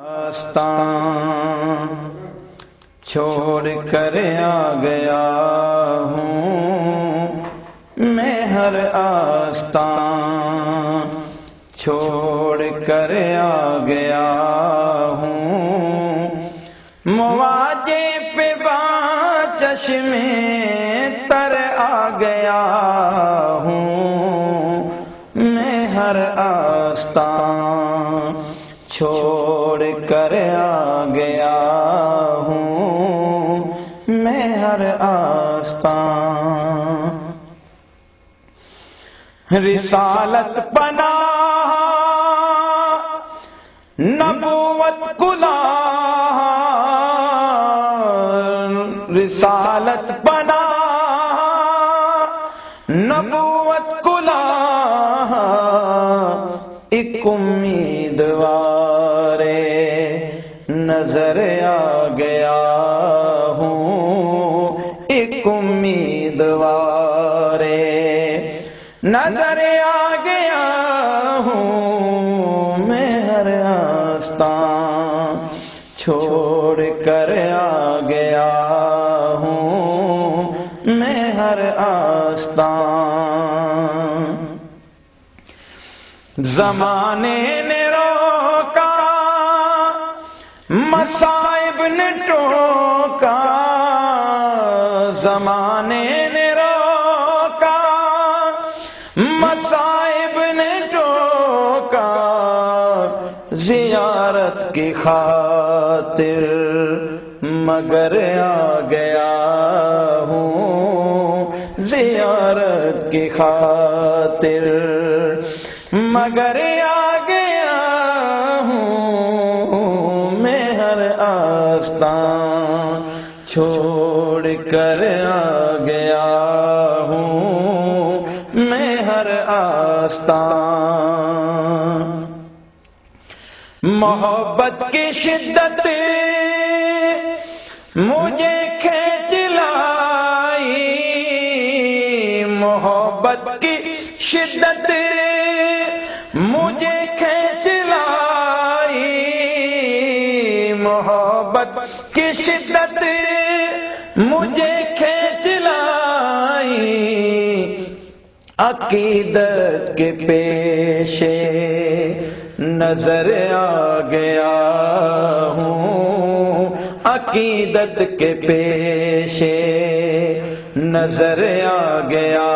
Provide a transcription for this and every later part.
آستان چھوڑ کر آ گیا ہوں۔ میں ہر آستان چھوڑ کر آ گیا ہوں۔ مواجے پہ با چشمے تر آ گیا ہوں۔ میں ہر آستان چھوڑ کر آ گیا ہوں میں ہر آستان رسالت بنا نبوت کلا نظر آ گیا ہوں، ایک امیدوار نظر آ گیا ہوں، میں ہر آستان چھوڑ کر آ گیا ہوں، میں ہر آستان زمانے مصائب نے ٹوکا زمانے نے روکا۔ مصائب نے ٹوکا زیارت کی خاطر مگر آ گیا ہوں۔ زیارت کی خاطر مگر آ آستان محبت کی شدت مجھے کھینچ لائی۔ محبت کی شدت مجھے کھینچ لائی۔ محبت عقیدت کے پیشے نظر آ گیا ہوں عقیدت کے پیشے نظر آ گیا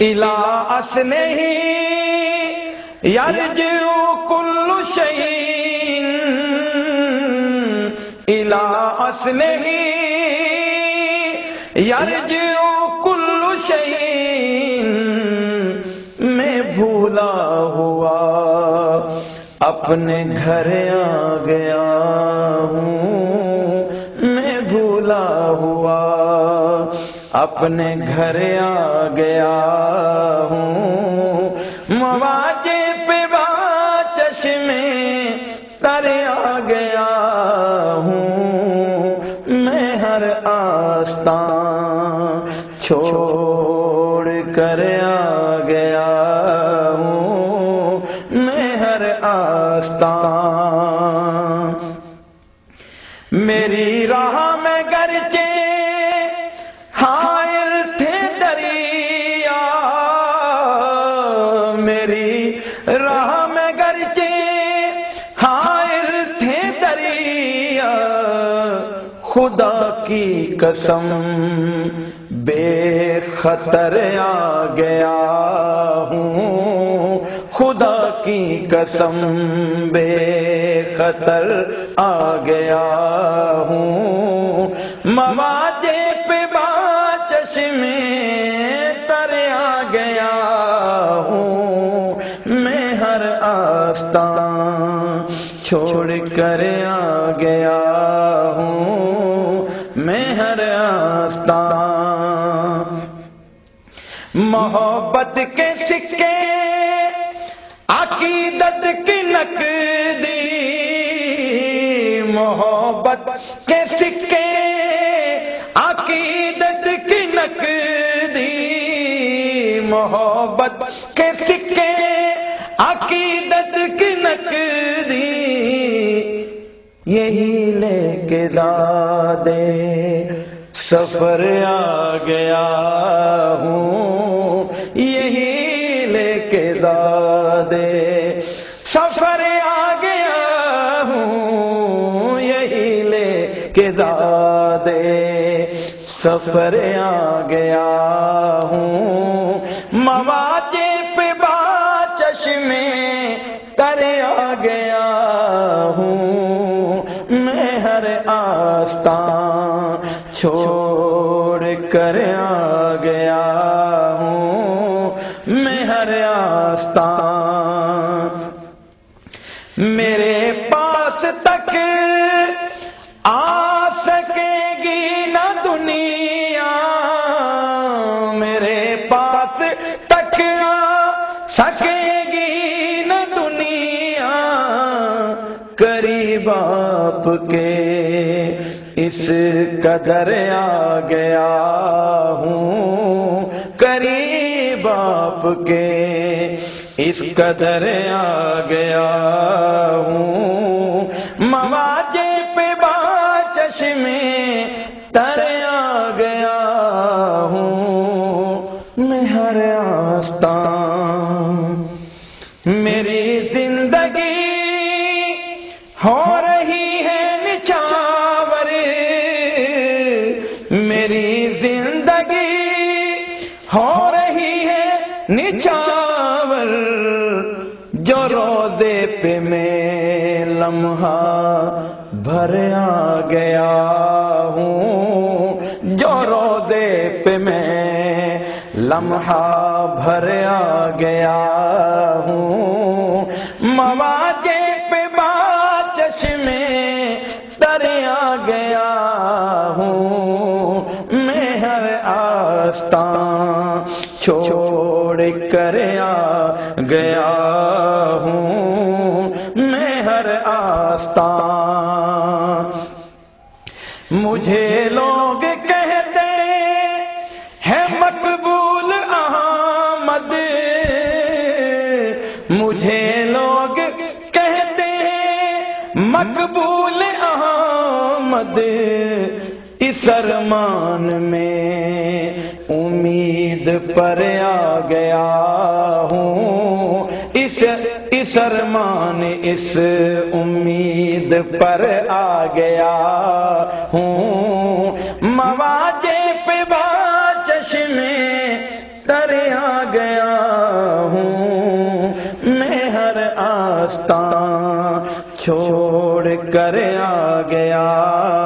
الا اصل ہی یرجو کل شعین الا اصل ہی یرجو کل شعین میں بھولا ہوا، اپنے گھر آ گیا۔ اپنے گھر آ گیا ہوں۔ مواجے پہ با چشمے تر آ گیا ہوں۔ میں ہر آستان چھوڑ کر آ گیا ہوں۔ میں ہر آستان میری راہ خدا کی قسم، بے خطر آ گیا ہوں۔ خدا کی قسم، بے خطر آ گیا ہوں۔ مواجے پہ با چشمے تر آ گیا ہوں۔ میں ہر آستان چھوڑ کر آ گیا محبت کے سکے، عقیدت کی نقدی، محبت کے سکے، عقیدت کی نقدی، محبت کے سکے، عقیدت کی نقدی، یہی لے کے دادے۔ سفر آ گیا ہوں، یہی لے کے دادے۔ سفر آ گیا ہوں، یہی لے کے دادے۔ سفر آ گیا ہر آستان میرے پاس تک آ سکے گی نہ دنیا میرے پاس تک آ سکے گی نہ دنیا قریب آپ کے اس قدر آ گیا ہوں قریب آپ کے اس قدر آ گیا ہوں۔ مواجے پہ با چشمے تر آ گیا ہوں۔ میں ہر آستان میری زندگی ہو رہی لمحہ بھر آ گیا ہوں۔ جو روزے پہ میں لمحہ بھر آ گیا ہوں۔ مواجے پہ با چشمے تر آ گیا ہوں۔ میں ہر آستان چھوڑ کر آ گیا مجھے لوگ کہتے ہیں مقبول احمد۔ مجھے لوگ کہتے ہیں مقبول احمد۔ اس ارمان میں امید پر آ گیا ہوں۔ اس اس ارمان، اس امید پر آ گیا ہوں۔ داستان چھوڑ کر آ گیا۔